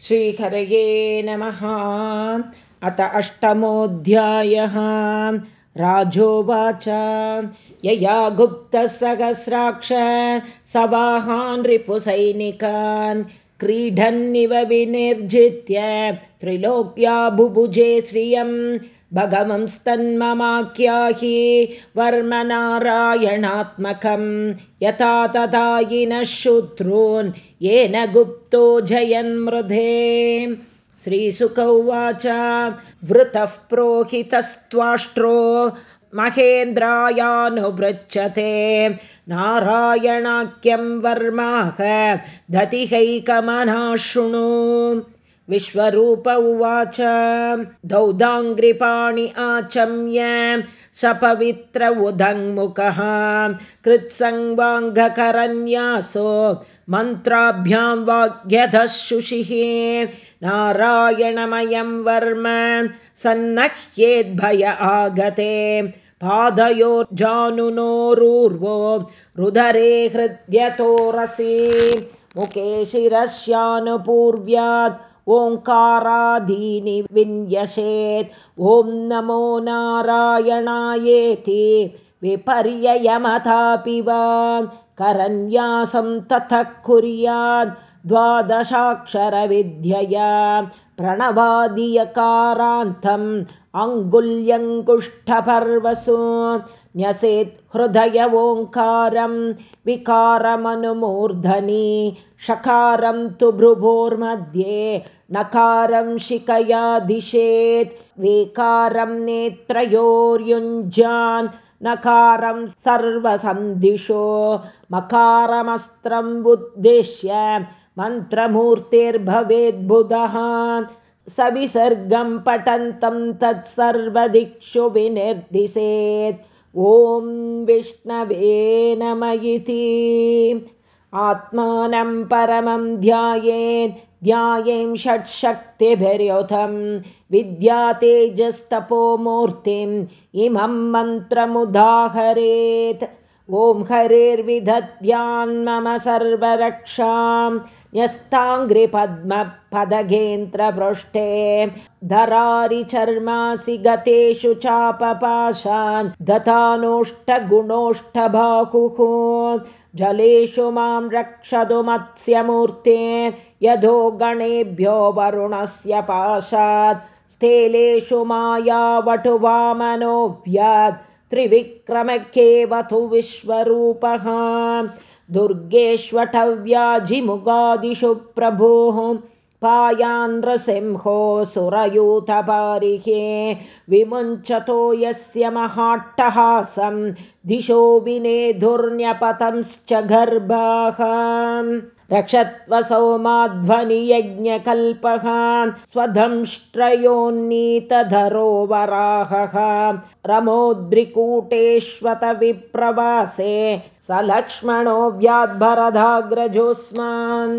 श्रीहरये नमः। अथ अष्टमोऽध्यायः। राजोवाच। यया गुप्तसहस्राक्ष सवाहान् रिपुसैनिकान् क्रीडन्निव विनिर्जित्य त्रिलोक्या बुभुजे श्रियम् भगवंस्तन्ममाख्याहि वर्मनारायणात्मकं यथा तथायिनः शूद्रोन् येन गुप्तो जयन्मृधे। श्रीसुक उवाच वृतः प्रोहितस्त्वाष्ट्रो महेन्द्रायानुभृच्छते नारायणाख्यं वर्माह दतिहैकमना शृणु विश्वरूप उवाच। दौदाङ्घ्रिपाणि आचम्य सपवित्र उदङ्मुखः। कृत्सङ्वाङ्गकरन्यासो मन्त्राभ्यां वाग्यधः शुषिः नारायणमयं वर्म सन्नह्येद्भय आगते। पादयोर्जानुनोरूर्वो रुदरे हृद्यतोरसि। मुखे शिरस्यानुपूर्व्यात् ओङ्कारादीनि विन्यसेत्। ॐ नमो नारायणायेति। विपर्ययमथापि वा। करन्यासं ततः कुर्यात्। द्वादशाक्षरविद्यया प्रणवादियकारान्तम् अङ्गुल्यङ्कुष्ठपर्वसु न्यसेत् हृदय ओङ्कारं विकारमनुमूर्धनि षकारं तु भ्रुभोर्मध्ये नकारं शिकया दिशेत् वेकारं नेत्रयोर्युञ्जान् नकारं सर्वसन्दिशो मकारमस्त्रम् उद्दिश्य मन्त्रमूर्तिर्भवेद्बुधः सविसर्गं पठन्तं तत्सर्वदिक्षु विनिर्दिशेत् ॐ विष्णवे नम इति आत्मानं परमं ध्यायेत् ध्यायें षट्शक्तिभिर्युतं। विद्यातेजस्तपोमूर्तिम् इमं मन्त्रमुदाहरेत्। ॐ हरेर्विदध्यान्मम सर्वरक्षां न्यस्ताङ्घ्रिपद्मपदघेन्द्रपृष्ठे धरारिचर्मासि गतेषु चापपाशान् दतानोष्टगुणोष्ठबाहुः जलेषु मां रक्षतु मत्स्यमूर्ते यदो गणेभ्यो वरुणस्य पाशात्। स्थेलेषु मायावटुवामनोऽभ्यात् त्रिविक्रमकेवतु विश्वरूपः दुर्गेष्वटव्याजिमुगादिषु प्रभोः पायान्नृसिंहो सुरयूथपारिहे विमुञ्चतो यस्य महाट्टहासं दिशो विनेधुर्न्यपतंश्च गर्भाः रक्षत्वसौमाध्वनियज्ञकल्पः स्वधंष्ट्रयोन्नीतधरो वराहः रमोद्रिकूटेष्वत विप्रवासे स लक्ष्मणो व्याद्भरदाग्रजोऽस्मान्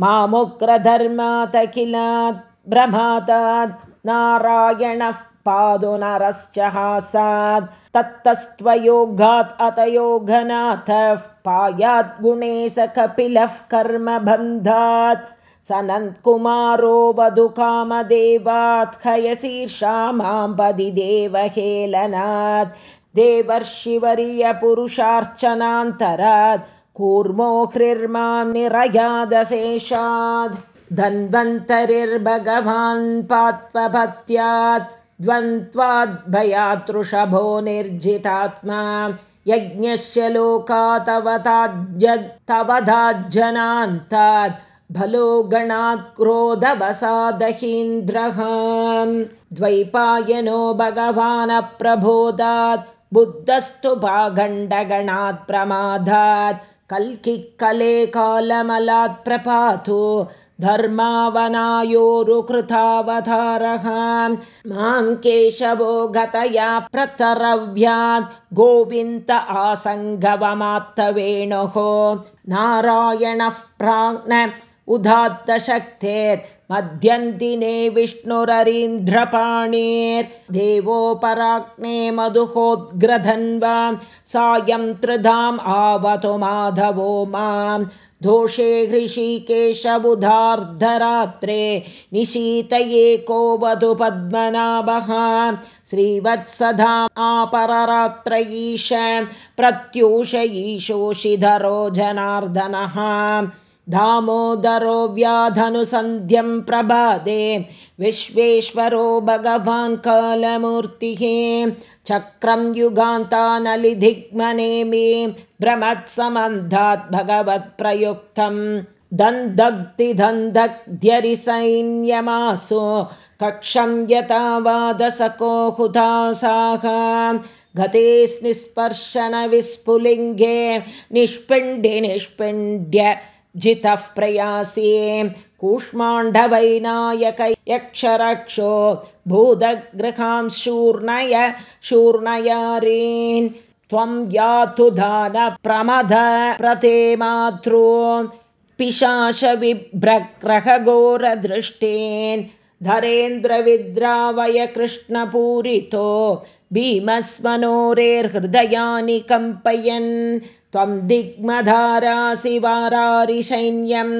मामुग्रधर्मात् किलात् भ्रमातात् नारायणः पादो नरश्च हासात्। तत्तस्त्वयोगात् अतयोघनाथः पायात् गुणे स कपिलः कर्मबन्धात्। सनत्कुमारो वधुकामदेवात्। खयशीर्षा मां पदि देवहेलनात् देवर्षिवर्यपुरुषार्चनान्तरात्। कूर्मो ह्रिर्मां निरयादशेषाद् धन्वन्तरिर्भगवान् पात्वपत्यात् द्वन्द्वाद्भयातृषभो निर्जितात्मा यज्ञस्य लोकातवताज्यतवधाज्जनान्तात् भलो गणात् क्रोधवसादहीन्द्रः। द्वैपायनो भगवानप्रबोधात्। बुद्धस्तु भागण्डगणात् प्रमादात्। कल्किः कले कालमलात् प्रपातु धर्मावनायोरुकृतावतारः मां केशवो गतया प्रतरव्यात् गोविन्द आसङ्गवमात्तवेणुः। नारायणः प्राज्ञ उदात्तशक्तेर्मध्यन्दिने विष्णुररीन्द्रपाणेर्देवोपराग्ने मधुहोद्ग्रधन्वा सायं त्रिधाम् आवतु माधवो मां दोषे हृषिकेशबुधार्धरात्रे निशीतये को वधु पद्मनाभः श्रीवत्सधा ईश प्रत्यूष ईशोषिधरो जनार्दनः दामोदरो व्याधनुसन्ध्यं प्रभादे विश्वेश्वरो भगवान् कालमूर्तिः। चक्रं युगान्तानलिधिग्मनेमि। भ्रमत्समन्धात् भगवत्प्रयुक्तं दन्दग्ध्यरिसैन्यमासु कक्षं यथा वादसको हुतासाः गते निस्पर्शनविस्फुलिङ्गे निष्पिण्डि निष्पिण्ड्य जितः प्रयासे कूष्माण्डवैनायक यक्षरक्षो भूतगृहां शूर्णय शूर्णयारीन्। त्वं यातु प्रमद प्रते मातृ पिशाशविभ्रग्रहघोरदृष्टेन्। धरेन्द्रविद्रावय कृष्णपूरितो भीमस्मनोरेर्हृदयानि कम्पयन् त्वं दिग्मधारासि वारारिसैन्यम्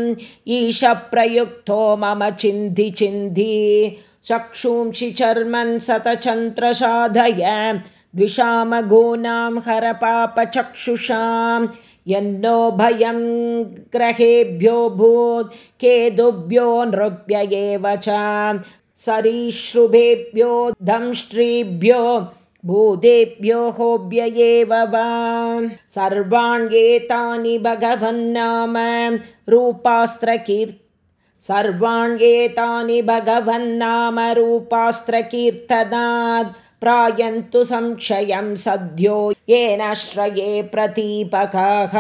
ईशप्रयुक्तो मम चिन्धि चिन्धि चक्षुंषि चर्मन् सतचन्द्रसाधय द्विषामगूनां हरपापचक्षुषां यन्नो भयं ग्रहेभ्योऽभूत् केतुभ्यो नृभ्य एव च। सरीश्रुभेभ्यो दंष्ट्रीभ्यो भूतेभ्यो होभ्य एव वा। सर्वाण्येतानि भगवन्नाम रूपास्त्रकीर् सर्वाण्येतानि भगवन्नाम रूपास्त्रकीर्तनात् प्रायन्तु संक्षयं सद्यो येन श्रये प्रतीपकाः।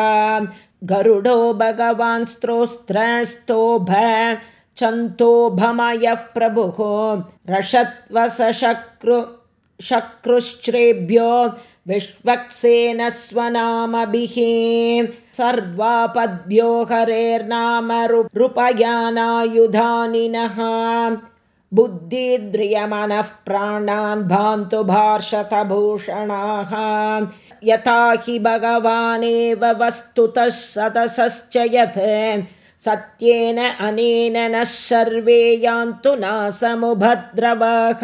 गरुडो भगवान् स्त्रोस्त्रस्तोभ चन्तोभमयः प्रभुः रषत्वसशक्रु शक्रुश्रेभ्यो विश्वक्सेन स्वनामभिः सर्वापद्भ्यो हरेर्नाम रूपयानायुधानिनः। बुद्धिद्रियमनः प्राणान् भान्तु भार्षतभूषणाः। यथा हि भगवानेव वस्तुतः सतसश्च यत् सत्येन अनेन नः सर्वे यान्तु नासमुभद्रवाः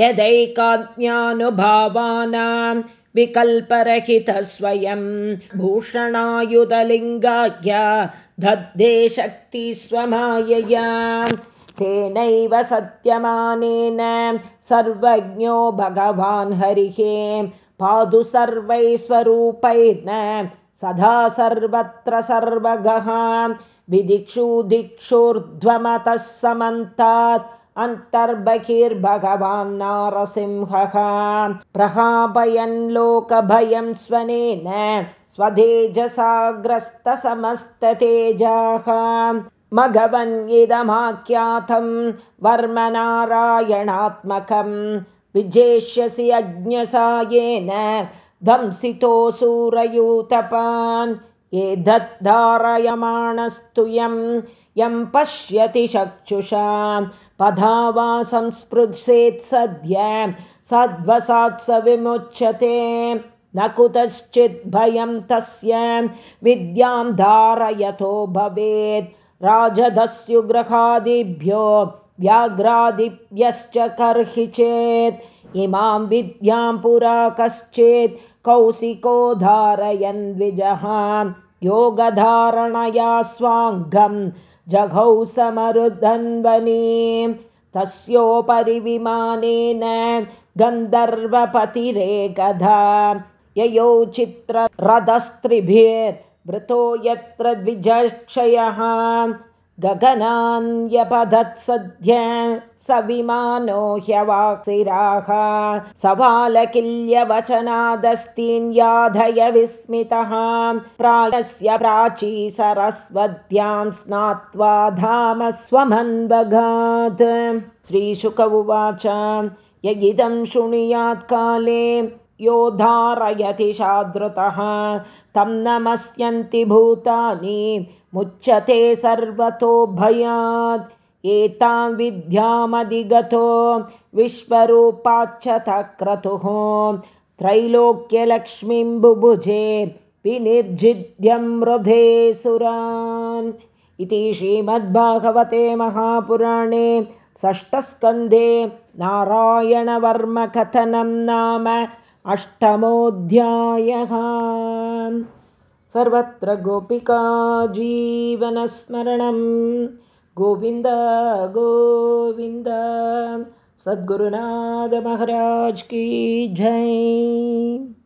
यदैकाज्ञानुभावानां विकल्परहितस्वयं भूषणायुधलिङ्गाख्या दद्धे शक्तिस्वमायया तेनैव सत्यमानेन सर्वज्ञो भगवान् हरिः पादु सर्वैस्वरूपैर्न सदा सर्वत्र सर्वगः विदिक्षु दिक्षुर्ध्वमतः समन्तात् अन्तर्बहिर्भगवान् नारसिंहः। प्रहापयन् लोकभयं स्वनेन स्वतेजसाग्रस्तसमस्ततेजाः। मघवन्यिदमाख्यातं वर्मनारायणात्मकं विजेष्यसि अज्ञसायेन दंसितोऽसूरयूतपान् एतद्धारयमाणस्तु यं यं पश्यति चक्षुषा पधा वा संस्पृशेत् सद्य विमुच्यते न कुतश्चित् भयं तस्य विद्यां धारयतो भवेत्। राजधस्युग्रहादिभ्यो व्याघ्रादिभ्यश्च कर्हि चेत्। इमां विद्यां पुरा कश्चित् कौशिको धारयन् द्विजः। योगधारणया स्वाङ्गम् जघौ समरुधन्वनीं तस्योपरि विमानेन गन्धर्वपतिरेकधा ययौ चित्ररथस्त्रिभिर्वृतो यत्र द्विजक्षयः गगनान्यपधत्सद्य स विमानो ह्यवाक्सिराः सवालकिल्यवचनादस्तीन्याधय विस्मितः। प्रायस्य प्राची सरस्वत्यां स्नात्वा धाम स्वमन्वगात्। श्रीशुक उवाच य इदं शृणुयात्काले यो धारयति शादृतः तं नमस्यन्ति भूतानि मुच्यते सर्वतो भयात् एतां विद्यामधिगतो विश्वरूपाच्च क्रतुः त्रैलोक्यलक्ष्मीं बुभुजे विनिर्जिद्यं मृधे सुरान् इति श्रीमद्भागवते महापुराणे षष्ठस्कन्धे नारायणवर्मकथनं नाम अष्टमोऽध्यायः। सर्वत्र गोपिका जीवनस्मरणं गोविन्द गोविन्द। सद्गुरुनाथमहाराज की जय